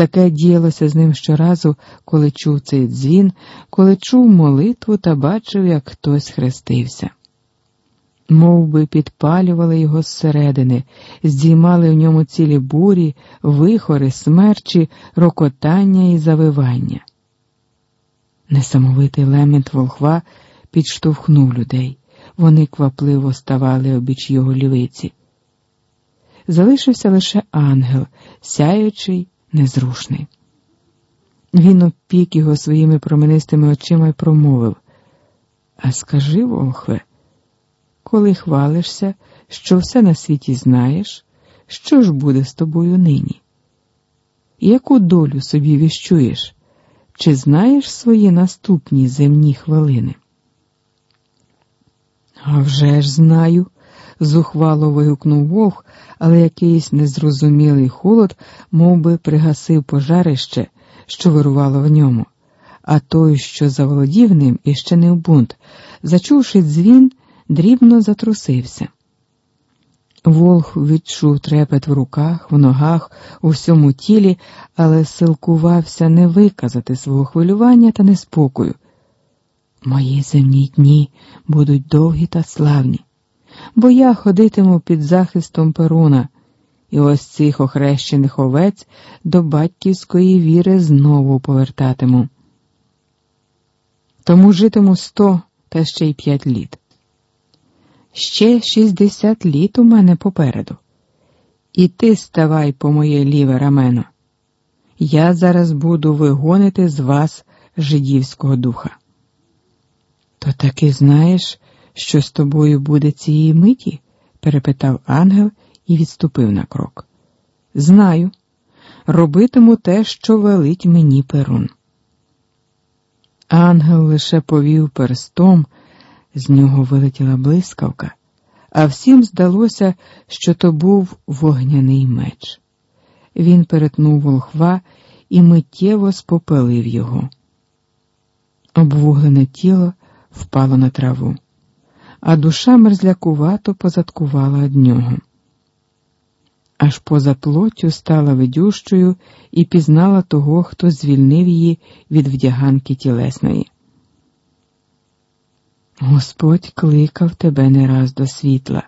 Таке діялося з ним щоразу, коли чув цей дзвін, коли чув молитву та бачив, як хтось хрестився. Мов би підпалювали його зсередини, здіймали в ньому цілі бурі, вихори, смерчі, рокотання і завивання. Несамовитий лемент волхва підштовхнув людей. Вони квапливо ставали обіч його лівиці. Залишився лише ангел, сяючий, незрушний. Він опік його своїми променистими очима й промовив А скажи, волхве, коли хвалишся, що все на світі знаєш, що ж буде з тобою нині? Яку долю собі віщуєш? Чи знаєш свої наступні земні хвилини? «А вже ж знаю, зухвало вигукнув вовк, але якийсь незрозумілий холод мов би, пригасив пожарище, що вирувало в ньому, а той, що заволодів ним, іще не в бунт, зачувши дзвін, дрібно затрусився. Волх відчув трепет в руках, в ногах, у всьому тілі, але силкувався не виказати свого хвилювання та неспокою. Мої земні дні будуть довгі та славні, бо я ходитиму під захистом Перуна, і ось цих охрещених овець до батьківської віри знову повертатиму. Тому житиму сто та ще й п'ять літ. Ще шістдесят літ у мене попереду. І ти ставай по моє ліве рамено. Я зараз буду вигонити з вас жидівського духа. То таки знаєш, що з тобою буде цієї миті? перепитав ангел і відступив на крок. Знаю, робитиму те, що велить мені перун. Ангел лише повів перстом, з нього вилетіла блискавка, а всім здалося, що то був вогняний меч. Він перетнув волхва і миттєво спопелив його. Обвуглене тіло впало на траву, а душа мерзлякувато позадкувала від нього. Аж поза плоттю стала видющою і пізнала того, хто звільнив її від вдяганки тілесної. Господь кликав тебе не раз до світла,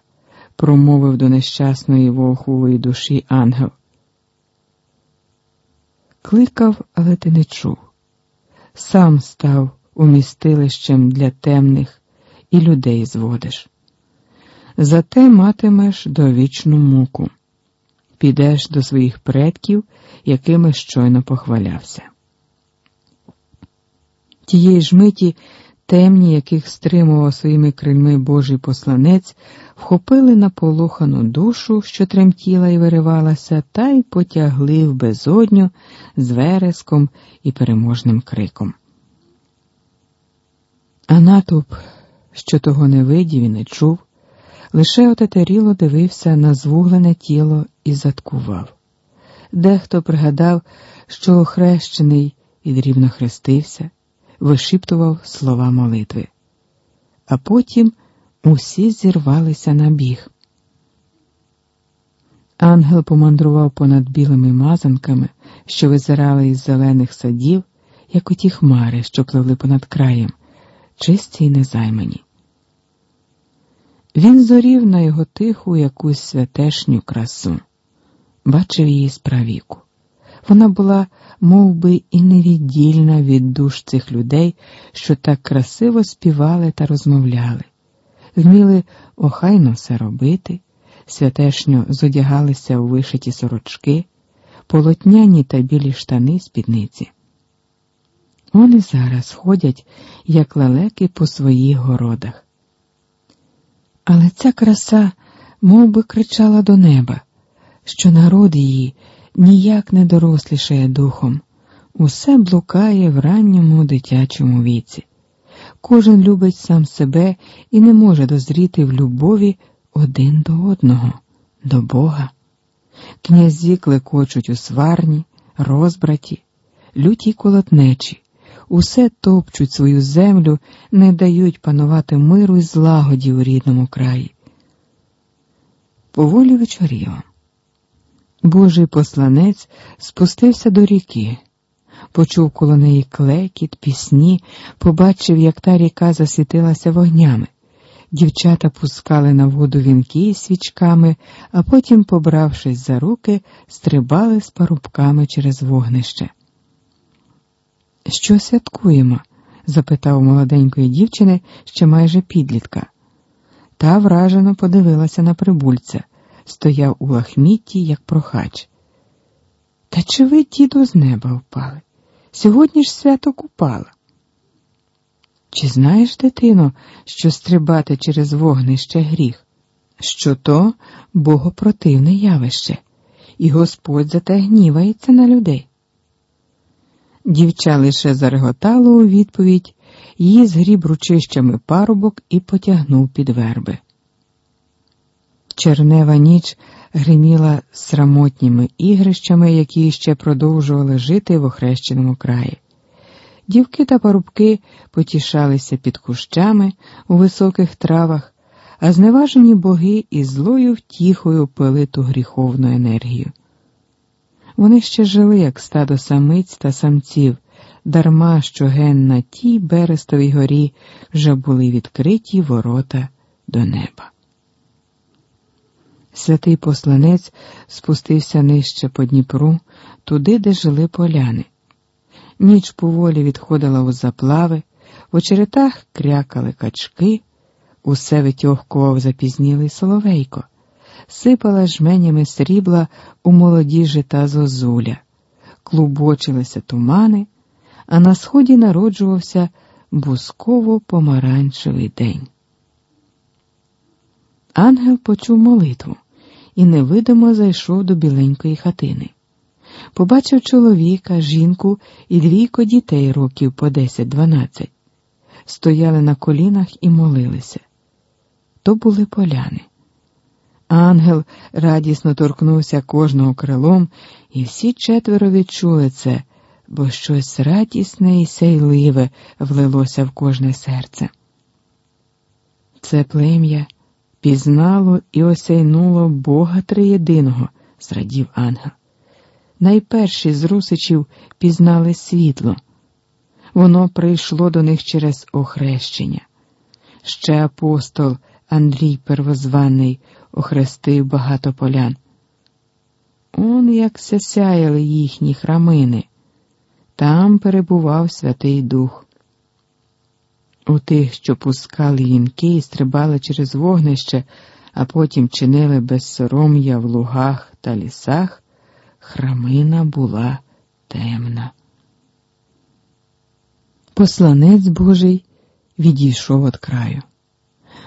промовив до нещасної волхової душі ангел. Кликав, але ти не чув. Сам став умістилищем для темних і людей зводиш. Зате матимеш довічну муку, підеш до своїх предків, якими щойно похвалявся. Тієї ж миті темні, яких стримував своїми крильми Божий посланець, вхопили на полохану душу, що тремтіла і виривалася, та й потягли в безодню з вереском і переможним криком. А натовп, що того не видів і не чув, лише отетеріло дивився на звуглене тіло і заткував. Дехто пригадав, що охрещений і дрібно хрестився, вишіптував слова молитви, а потім усі зірвалися на біг. Ангел помандрував понад білими мазанками, що визирали із зелених садів, як оті хмари, що пливли понад краєм чисті й незаймані. Він зорів на його тиху якусь святешню красу, бачив її справіку. Вона була мов би, і невіддільна від душ цих людей, що так красиво співали та розмовляли, вміли охайно все робити, святешньо зодягалися у вишиті сорочки, полотняні та білі штани спідниці. Вони зараз ходять, як лелеки по своїх городах. Але ця краса мов би, кричала до неба, що народ її ніяк не дорослішає духом, усе блукає в ранньому дитячому віці. Кожен любить сам себе і не може дозріти в любові один до одного, до Бога. Князі клекочуть у сварні, розбраті, люті колотнечі усе топчуть свою землю, не дають панувати миру і злагоді у рідному краї. Поволі вечоріло. Божий посланець спустився до ріки, почув коло неї клекіт, пісні, побачив, як та ріка засвітилася вогнями. Дівчата пускали на воду вінки свічками, а потім, побравшись за руки, стрибали з парубками через вогнище. Що святкуємо? запитав молоденької дівчини ще майже підлітка. Та вражено подивилася на прибульця, стояв у лахмітті, як прохач. Та чи ви, діду, з неба впали? Сьогодні ж свято купала. Чи знаєш, дитино, що стрибати через вогнище гріх? Що то богопротивне явище, і Господь зате гнівається на людей. Дівча лише зареготало у відповідь, її згріб ручищами парубок і потягнув під верби. Чернева ніч гриміла срамотніми ігрищами, які ще продовжували жити в охрещеному краї. Дівки та парубки потішалися під кущами у високих травах, а зневажені боги із злою втіхою пили ту гріховну енергію. Вони ще жили, як стадо самиць та самців, дарма що ген на тій берестовій горі вже були відкриті ворота до неба. Святий посланець спустився нижче по Дніпру, туди, де жили поляни. Ніч поволі відходила у заплави, в очеретах крякали качки, усе витьохкував запізнілий соловейко, сипала жменями срібла у молоді жита зозуля, клубочилися тумани, а на сході народжувався бусково помаранчевий день. Ангел почув молитву і невидимо зайшов до біленької хатини. Побачив чоловіка, жінку і двійко дітей років по 10-12. Стояли на колінах і молилися. То були поляни. Ангел радісно торкнувся кожного крилом, і всі четверо відчули це, бо щось радісне і сейливе влилося в кожне серце. Це плем'я пізнало і осяйнуло Бога Триєдиного, зрадів ангел. Найперші з русичів пізнали світло. Воно прийшло до них через охрещення. Ще апостол Андрій Первозваний охрестив багато полян. Он як сяяли їхні храмини. Там перебував Святий Дух. У тих, що пускали вінки і стрибали через вогнище, а потім чинили безсором'я в лугах та лісах, храмина була темна. Посланець Божий відійшов від краю.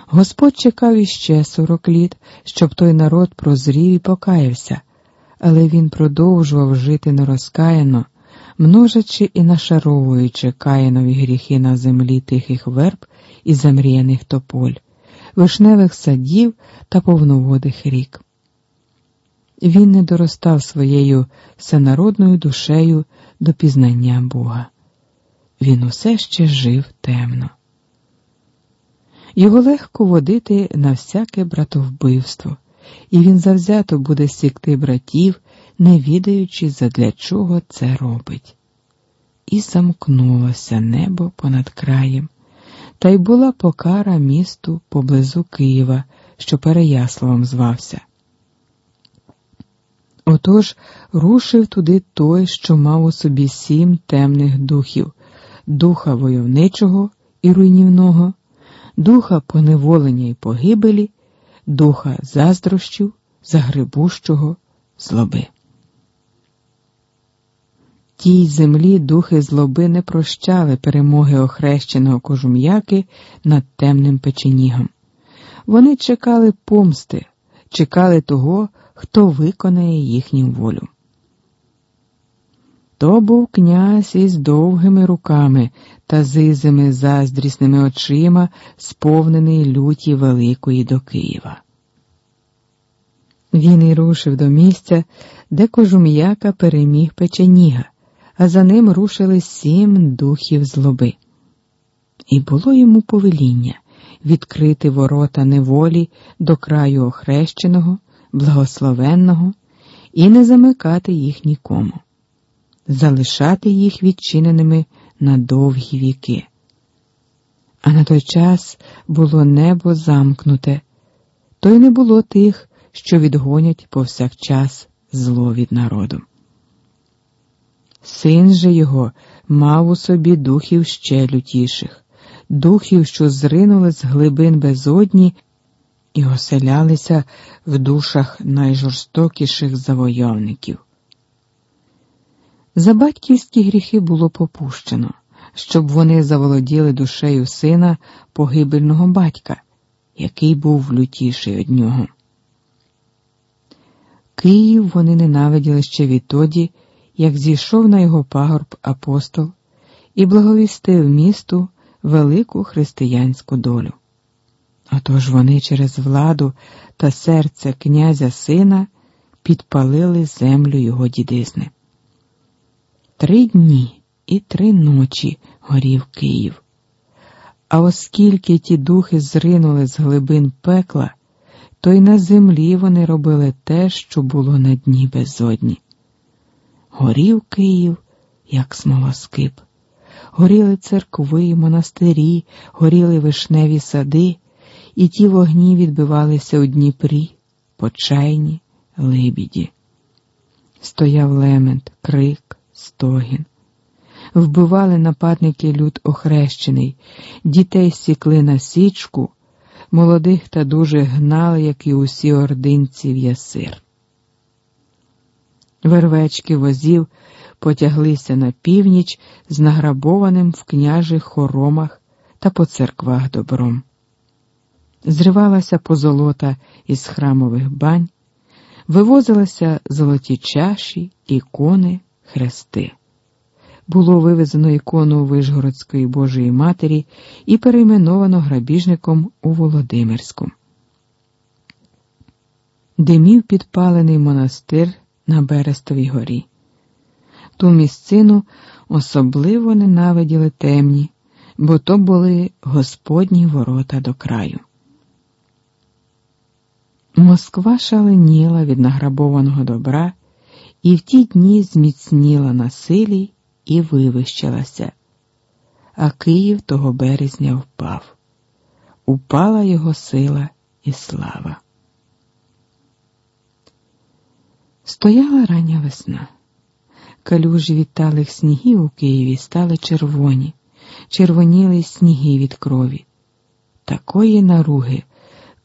Господь чекав іще сорок літ, щоб той народ прозрів і покаявся, але він продовжував жити нерозкаяно множачи і нашаровуючи каїнові гріхи на землі тихих верб і замріяних тополь, вишневих садів та повноводих рік. Він не доростав своєю всенародною душею до пізнання Бога. Він усе ще жив темно. Його легко водити на всяке братовбивство, і він завзято буде сікти братів не відаючи, задля чого це робить. І замкнулося небо понад краєм, та й була покара місту поблизу Києва, що Переяславом звався. Отож рушив туди той, що мав у собі сім темних духів духа войовничого і руйнівного, духа поневолення і погибелі, духа заздрощів, загребущого, злоби. Тій землі духи злоби не прощали перемоги охрещеного кожум'яки над темним печенігом. Вони чекали помсти, чекали того, хто виконає їхню волю. То був князь із довгими руками та зизими заздрісними очима, сповнений люті великої до Києва. Він і рушив до місця, де кожум'яка переміг печеніга а за ним рушили сім духів злоби. І було йому повеління відкрити ворота неволі до краю охрещеного, благословенного і не замикати їх нікому, залишати їх відчиненими на довгі віки. А на той час було небо замкнуте, то й не було тих, що відгонять повсякчас зло від народу. Син же його мав у собі духів ще лютіших, духів, що зринули з глибин безодні і оселялися в душах найжорстокіших завойовників. За батьківські гріхи було попущено, щоб вони заволоділи душею сина погибельного батька, який був лютіший од нього. Київ вони ненавиділи ще відтоді, як зійшов на його пагорб апостол і благовістив місту велику християнську долю. Отож вони через владу та серце князя сина підпалили землю його дідизни. Три дні і три ночі горів Київ. А оскільки ті духи зринули з глибин пекла, то й на землі вони робили те, що було на дні безодні. Горів Київ, як смолоскип, горіли церкви, монастирі, горіли вишневі сади, і ті вогні відбивалися у Дніпрі, почайні, либіді. Стояв лемент, крик, стогін. Вбивали нападники люд охрещений, дітей сікли на січку, молодих та дуже гнали, як і усі ординці в ясир. Вервечки возів потяглися на північ з награбованим в княжих хоромах та по церквах добром. Зривалася позолота із храмових бань, вивозилися золоті чаші, ікони, хрести. Було вивезено ікону Вишгородської Божої Матері і перейменовано грабіжником у Володимирську. Димів підпалений монастир на Берестовій горі. Ту місцину особливо ненавиділи темні, бо то були Господні ворота до краю. Москва шаленіла від награбованого добра і в ті дні зміцніла на силі і вивищилася, а Київ того березня впав. Упала його сила і слава. Стояла рання весна. Калюжі від талих снігів у Києві стали червоні, червоніли сніги від крові. Такої наруги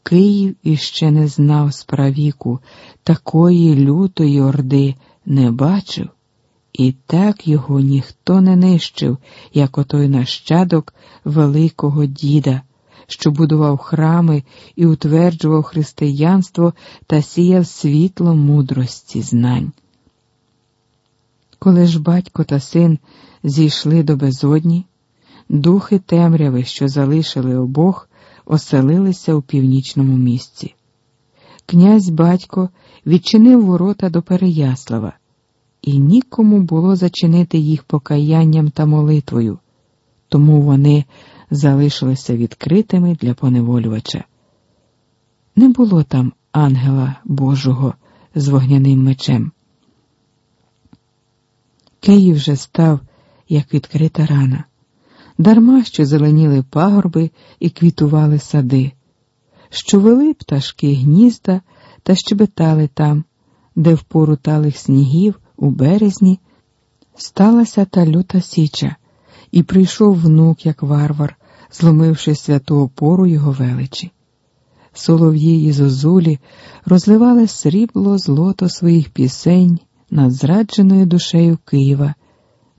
Київ іще не знав справіку, такої лютої орди не бачив, і так його ніхто не нищив, як отой нащадок Великого діда що будував храми і утверджував християнство та сіяв світло мудрості знань. Коли ж батько та син зійшли до безодні, духи темряви, що залишили обох, оселилися у північному місці. Князь батько відчинив ворота до Переяслава, і нікому було зачинити їх покаянням та молитвою, тому вони залишилися відкритими для поневолювача. Не було там ангела Божого з вогняним мечем. Київ же став, як відкрита рана, дарма що зеленіли пагорби і квітували сади, що вели пташки гнізда та щебетали там, де в пору талих снігів у березні сталася та люта січа, і прийшов внук, як варвар, зломивши святу опору його величі. Солов'ї і зозулі розливали срібло злото своїх пісень над зрадженою душею Києва,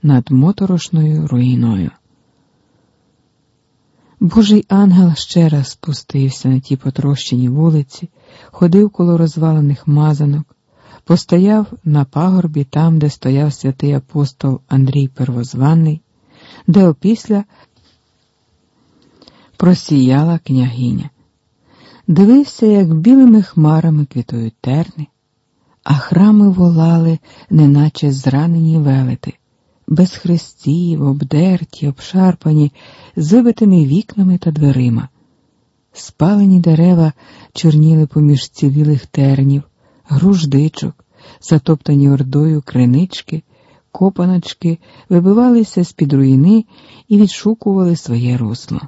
над моторошною руїною. Божий ангел ще раз спустився на ті потрощені вулиці, ходив коло розвалених мазанок, постояв на пагорбі там, де стояв святий апостол Андрій Первозванний, де опісля просіяла княгиня. Дивився, як білими хмарами квітують терни, а храми волали, неначе зранені велети, без хрестів, обдерті, обшарпані, з вибитими вікнами та дверима. Спалені дерева чорніли поміж цілілих тернів, груждичок, Затоптані ордою кринички, копаночки вибивалися з під руїни і відшукували своє русло.